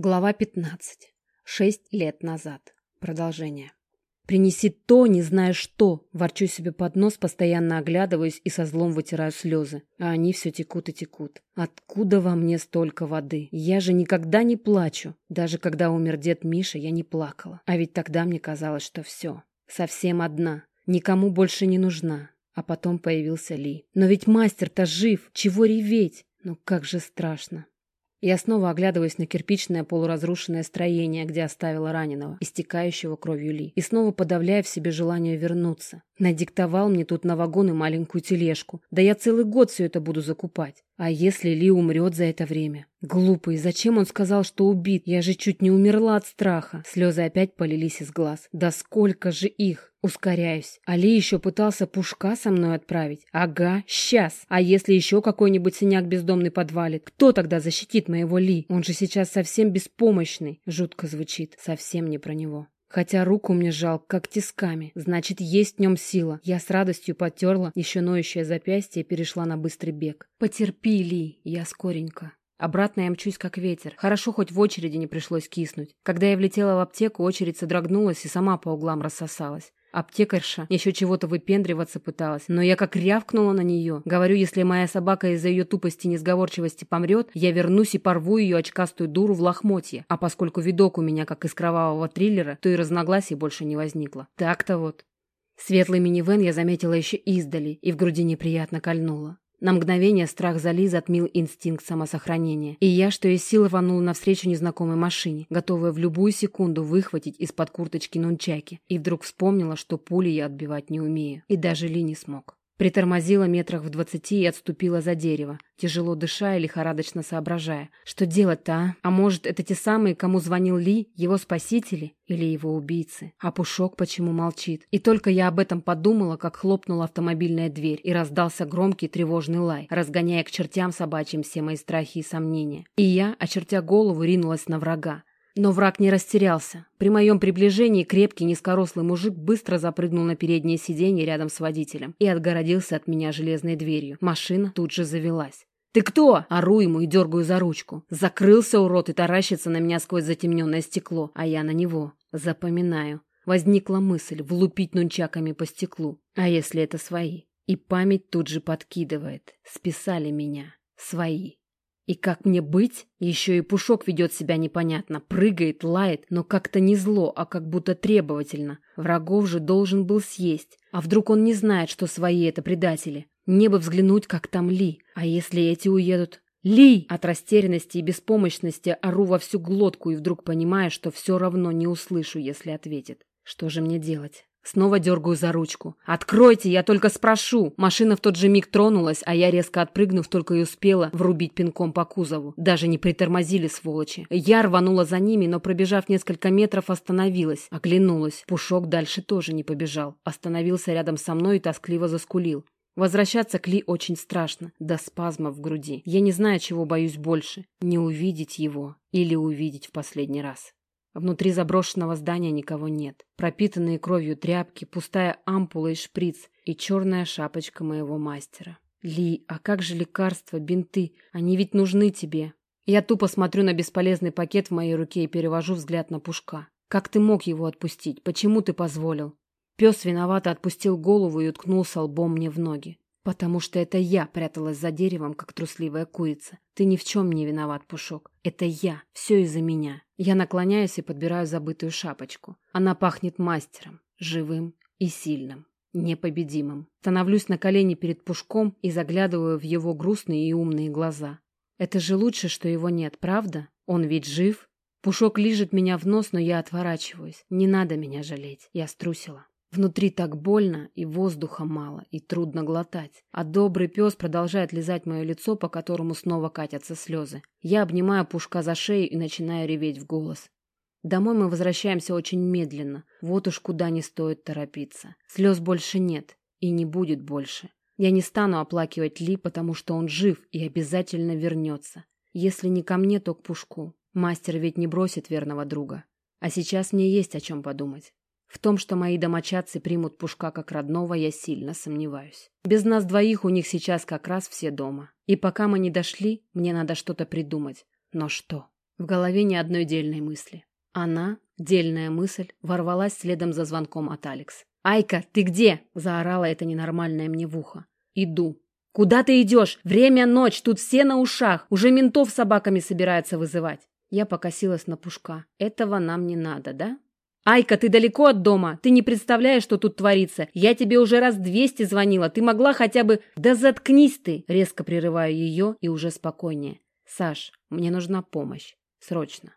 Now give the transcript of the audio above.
Глава 15. Шесть лет назад. Продолжение. «Принеси то, не зная что!» Ворчу себе под нос, постоянно оглядываюсь и со злом вытираю слезы. А они все текут и текут. Откуда во мне столько воды? Я же никогда не плачу. Даже когда умер дед Миша, я не плакала. А ведь тогда мне казалось, что все. Совсем одна. Никому больше не нужна. А потом появился Ли. Но ведь мастер-то жив. Чего реветь? Ну как же страшно. Я снова оглядываюсь на кирпичное полуразрушенное строение, где оставила раненого, истекающего кровью Ли, и снова подавляя в себе желание вернуться. Надиктовал мне тут на вагон и маленькую тележку. Да я целый год все это буду закупать. А если Ли умрет за это время? Глупый, зачем он сказал, что убит? Я же чуть не умерла от страха. Слезы опять полились из глаз. Да сколько же их? Ускоряюсь. Али еще пытался пушка со мной отправить. Ага, сейчас. А если еще какой-нибудь синяк бездомный подвалит? Кто тогда защитит моего Ли? Он же сейчас совсем беспомощный. Жутко звучит. Совсем не про него. Хотя руку мне жал, как тисками. Значит, есть в нем сила. Я с радостью потерла еще ноющее запястье и перешла на быстрый бег. Потерпи, Ли, я скоренько. Обратно я мчусь, как ветер. Хорошо, хоть в очереди не пришлось киснуть. Когда я влетела в аптеку, очередь содрогнулась и сама по углам рассосалась. Аптекарша еще чего-то выпендриваться пыталась, но я как рявкнула на нее. Говорю, если моя собака из-за ее тупости и несговорчивости помрет, я вернусь и порву ее очкастую дуру в лохмотье. А поскольку видок у меня как из кровавого триллера, то и разногласий больше не возникло. Так-то вот. Светлый минивэн я заметила еще издали, и в груди неприятно кольнуло. На мгновение страх за Ли затмил инстинкт самосохранения, и я, что из силы, рванула навстречу незнакомой машине, готовая в любую секунду выхватить из-под курточки нунчаки, и вдруг вспомнила, что пули я отбивать не умею, и даже Ли не смог. Притормозила метрах в двадцати и отступила за дерево, тяжело дыша и лихорадочно соображая. Что делать-то, а? А может, это те самые, кому звонил Ли, его спасители или его убийцы? А Пушок почему молчит? И только я об этом подумала, как хлопнула автомобильная дверь и раздался громкий тревожный лай, разгоняя к чертям собачьим все мои страхи и сомнения. И я, очертя голову, ринулась на врага. Но враг не растерялся. При моем приближении крепкий низкорослый мужик быстро запрыгнул на переднее сиденье рядом с водителем и отгородился от меня железной дверью. Машина тут же завелась. «Ты кто?» – ору ему и дергаю за ручку. Закрылся урод и таращится на меня сквозь затемненное стекло, а я на него. Запоминаю. Возникла мысль влупить нунчаками по стеклу. А если это свои? И память тут же подкидывает. Списали меня. Свои. И как мне быть? Еще и Пушок ведет себя непонятно, прыгает, лает, но как-то не зло, а как будто требовательно. Врагов же должен был съесть. А вдруг он не знает, что свои это предатели? Мне бы взглянуть, как там Ли. А если эти уедут? Ли! От растерянности и беспомощности ору во всю глотку и вдруг понимаю, что все равно не услышу, если ответит. Что же мне делать? Снова дергаю за ручку. «Откройте, я только спрошу!» Машина в тот же миг тронулась, а я, резко отпрыгнув, только и успела врубить пинком по кузову. Даже не притормозили, сволочи. Я рванула за ними, но, пробежав несколько метров, остановилась. Оглянулась. Пушок дальше тоже не побежал. Остановился рядом со мной и тоскливо заскулил. Возвращаться к Ли очень страшно, до спазма в груди. Я не знаю, чего боюсь больше. Не увидеть его или увидеть в последний раз. Внутри заброшенного здания никого нет. Пропитанные кровью тряпки, пустая ампула и шприц и черная шапочка моего мастера. Ли, а как же лекарства, бинты? Они ведь нужны тебе. Я тупо смотрю на бесполезный пакет в моей руке и перевожу взгляд на Пушка. Как ты мог его отпустить? Почему ты позволил? Пес виновато отпустил голову и уткнулся лбом мне в ноги. «Потому что это я пряталась за деревом, как трусливая курица. Ты ни в чем не виноват, Пушок. Это я. Все из-за меня». Я наклоняюсь и подбираю забытую шапочку. Она пахнет мастером, живым и сильным, непобедимым. Становлюсь на колени перед Пушком и заглядываю в его грустные и умные глаза. Это же лучше, что его нет, правда? Он ведь жив. Пушок лижет меня в нос, но я отворачиваюсь. Не надо меня жалеть. Я струсила. Внутри так больно, и воздуха мало, и трудно глотать. А добрый пес продолжает лизать мое лицо, по которому снова катятся слезы. Я обнимаю Пушка за шею и начинаю реветь в голос. Домой мы возвращаемся очень медленно. Вот уж куда не стоит торопиться. Слез больше нет. И не будет больше. Я не стану оплакивать Ли, потому что он жив и обязательно вернется. Если не ко мне, то к Пушку. Мастер ведь не бросит верного друга. А сейчас мне есть о чем подумать. В том, что мои домочадцы примут Пушка как родного, я сильно сомневаюсь. Без нас двоих у них сейчас как раз все дома. И пока мы не дошли, мне надо что-то придумать. Но что? В голове ни одной дельной мысли. Она, дельная мысль, ворвалась следом за звонком от Алекс. «Айка, ты где?» – заорала это ненормальное мне в ухо. «Иду». «Куда ты идешь? Время ночь, тут все на ушах. Уже ментов собаками собираются вызывать». Я покосилась на Пушка. «Этого нам не надо, да?» «Айка, ты далеко от дома? Ты не представляешь, что тут творится? Я тебе уже раз двести звонила. Ты могла хотя бы...» «Да заткнись ты!» Резко прерываю ее и уже спокойнее. «Саш, мне нужна помощь. Срочно».